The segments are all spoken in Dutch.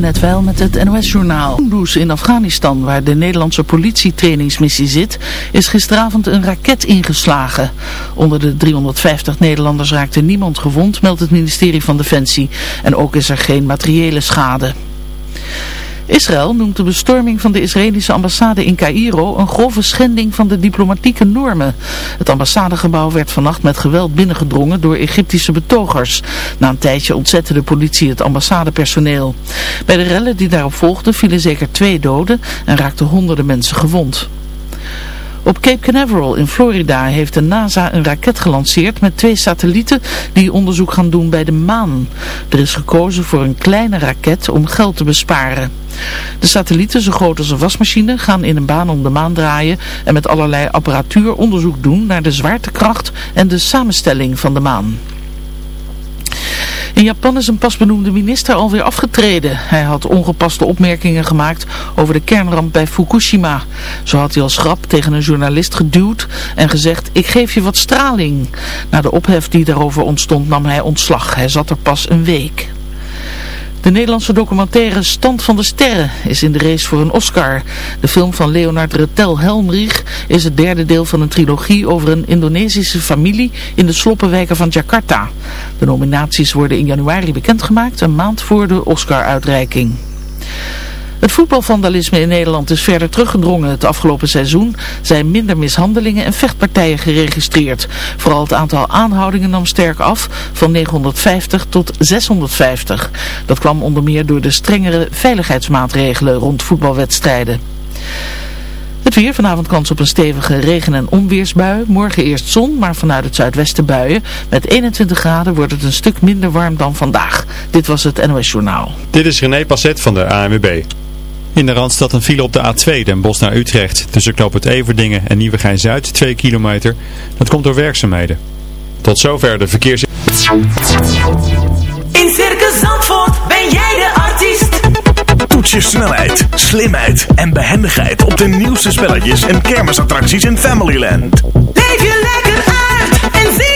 net wel met het NOS-journaal. In Afghanistan, waar de Nederlandse politietrainingsmissie zit, is gisteravond een raket ingeslagen. Onder de 350 Nederlanders raakte niemand gewond, meldt het ministerie van Defensie. En ook is er geen materiële schade. Israël noemt de bestorming van de Israëlische ambassade in Cairo een grove schending van de diplomatieke normen. Het ambassadegebouw werd vannacht met geweld binnengedrongen door Egyptische betogers. Na een tijdje ontzette de politie het ambassadepersoneel. Bij de rellen die daarop volgden vielen zeker twee doden en raakten honderden mensen gewond. Op Cape Canaveral in Florida heeft de NASA een raket gelanceerd met twee satellieten die onderzoek gaan doen bij de maan. Er is gekozen voor een kleine raket om geld te besparen. De satellieten, zo groot als een wasmachine, gaan in een baan om de maan draaien en met allerlei apparatuur onderzoek doen naar de zwaartekracht en de samenstelling van de maan. In Japan is een pasbenoemde minister alweer afgetreden. Hij had ongepaste opmerkingen gemaakt over de kernramp bij Fukushima. Zo had hij als grap tegen een journalist geduwd en gezegd, ik geef je wat straling. Na de ophef die daarover ontstond nam hij ontslag. Hij zat er pas een week. De Nederlandse documentaire Stand van de Sterren is in de race voor een Oscar. De film van Leonard Retel Helmrich is het derde deel van een trilogie over een Indonesische familie in de sloppenwijken van Jakarta. De nominaties worden in januari bekendgemaakt, een maand voor de Oscar-uitreiking. Het voetbalvandalisme in Nederland is verder teruggedrongen. Het afgelopen seizoen zijn minder mishandelingen en vechtpartijen geregistreerd. Vooral het aantal aanhoudingen nam sterk af, van 950 tot 650. Dat kwam onder meer door de strengere veiligheidsmaatregelen rond voetbalwedstrijden. Het weer, vanavond kans op een stevige regen- en onweersbui. Morgen eerst zon, maar vanuit het zuidwesten buien. Met 21 graden wordt het een stuk minder warm dan vandaag. Dit was het NOS Journaal. Dit is René Passet van de ANWB. In de Randstad een file op de A2 Den Bosch naar Utrecht. Tussen knoop het Everdingen en Nieuwegein-Zuid 2 kilometer. Dat komt door werkzaamheden. Tot zover de verkeers... In Circus Zandvoort ben jij de artiest. Toets je snelheid, slimheid en behendigheid op de nieuwste spelletjes en kermisattracties in Familyland. Leef je lekker uit en zie.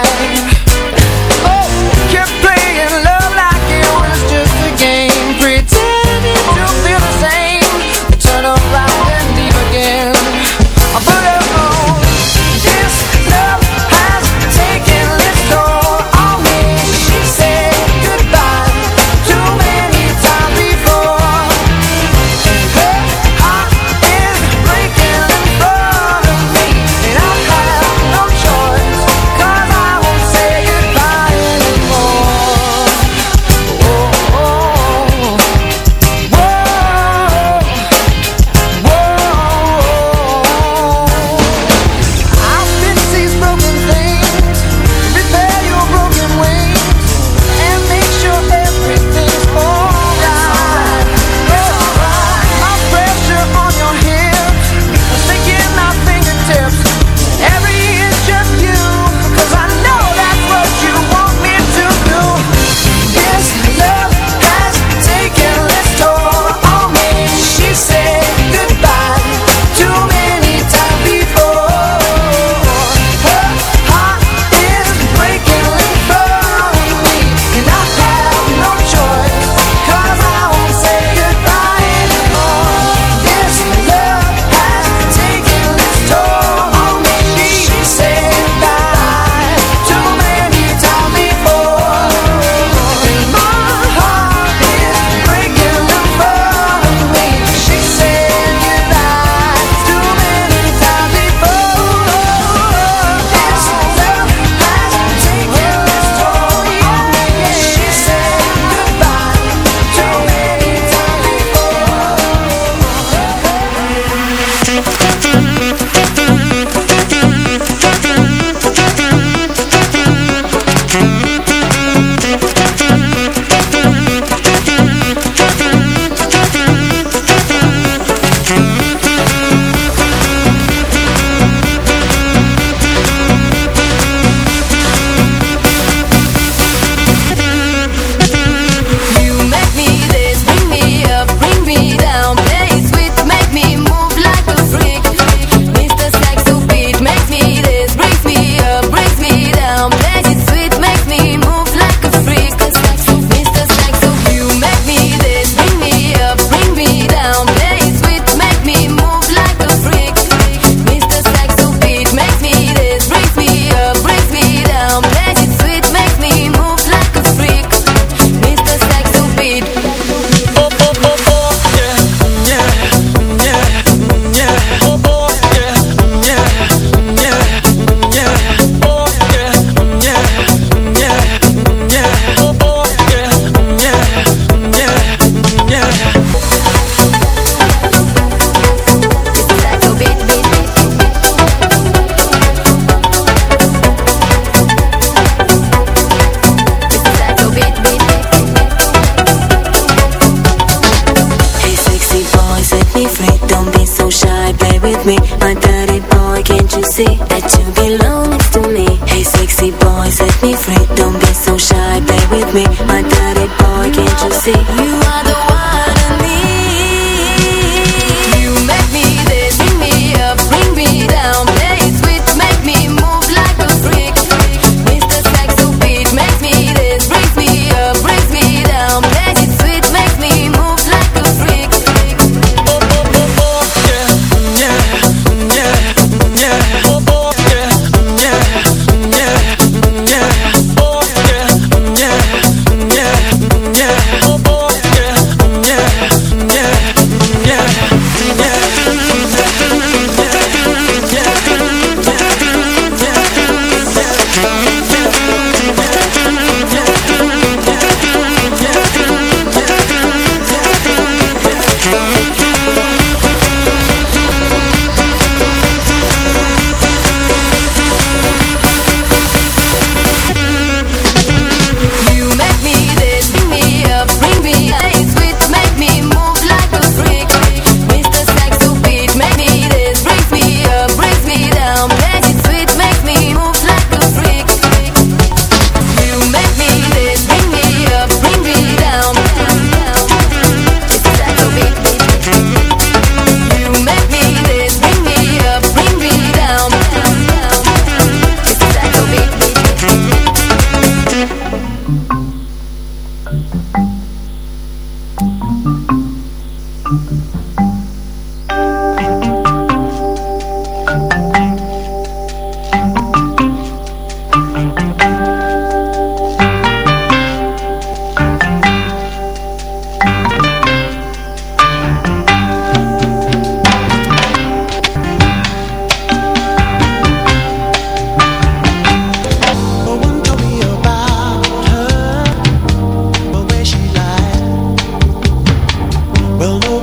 Well, no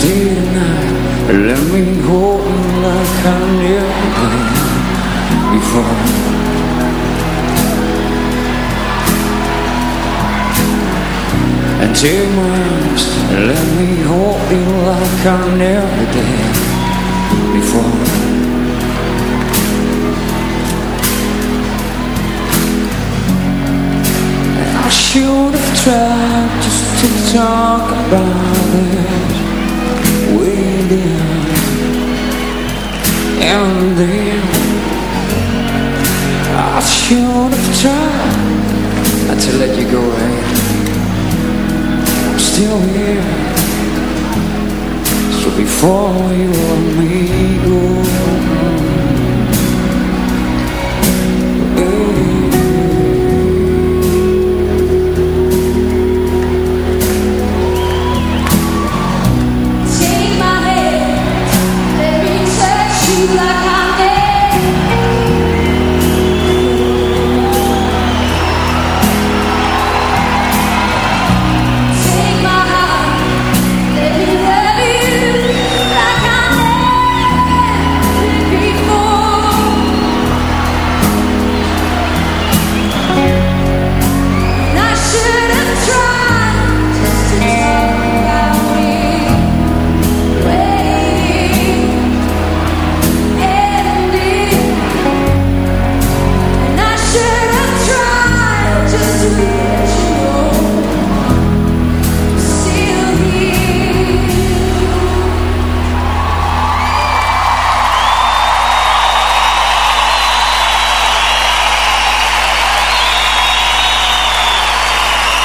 stay tonight Let me hold you like I never did before. And take my arms Let me hold you like I never did before. I should have tried just to talk about it. and then I should have tried to let you go I'm still here. So before you let me go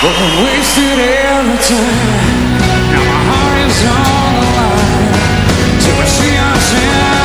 Wat a wasted every Now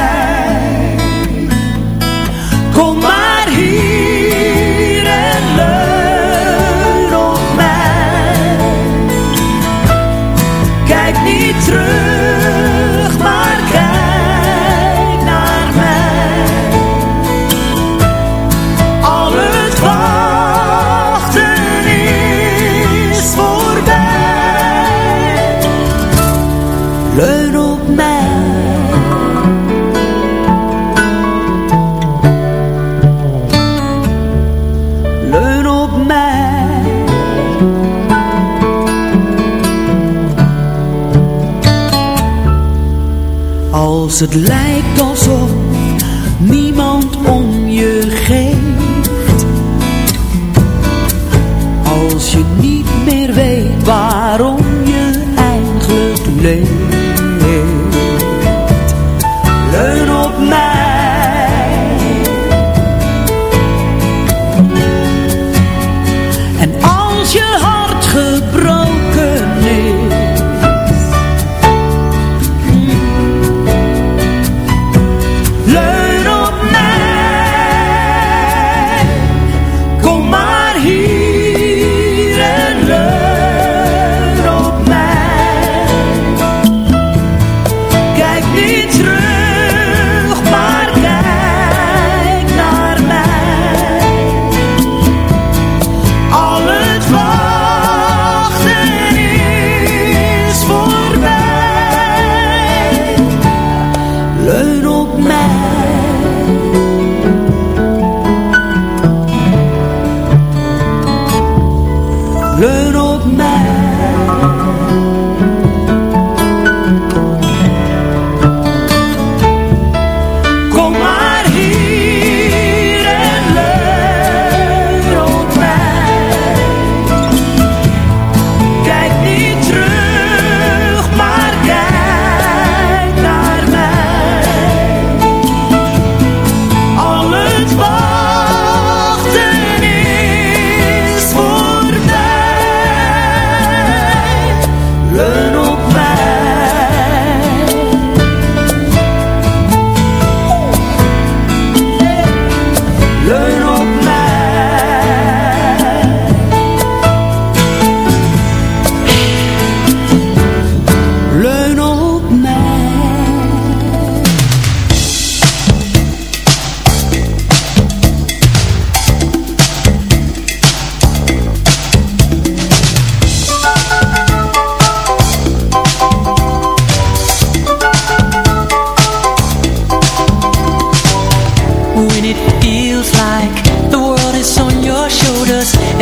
het lijkt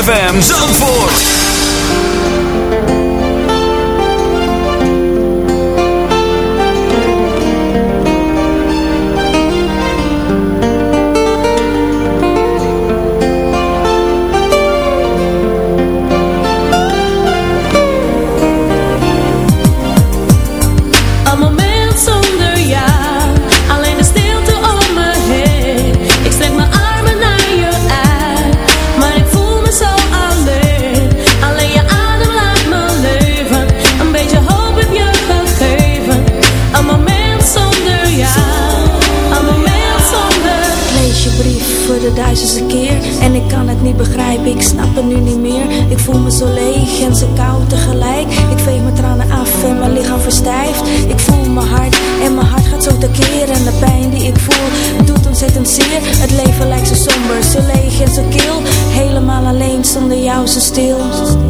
ZFM Zandvoort. pauze stil.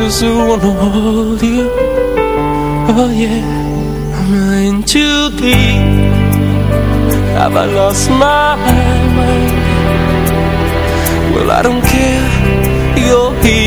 places who wanna hold Oh yeah. I'm in too deep Have I lost my mind? Well I don't care. You're here.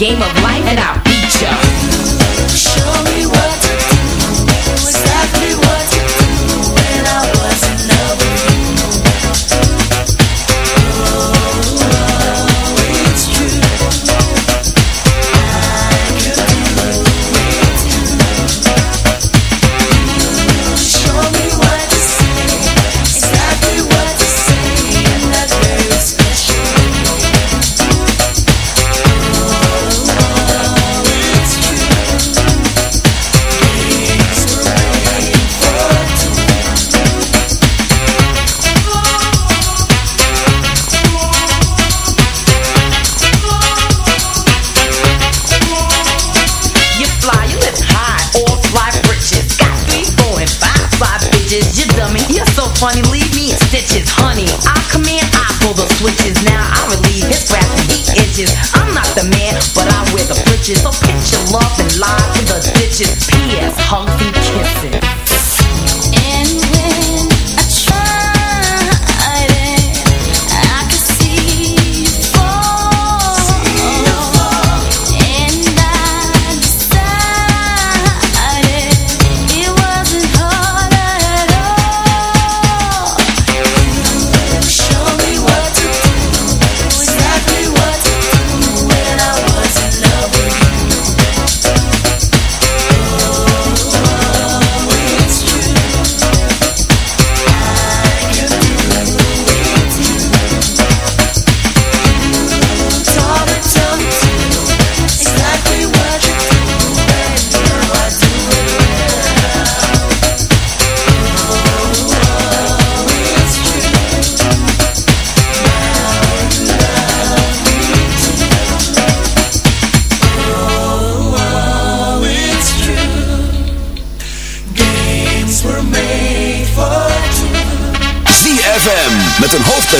game of life and out. Classic.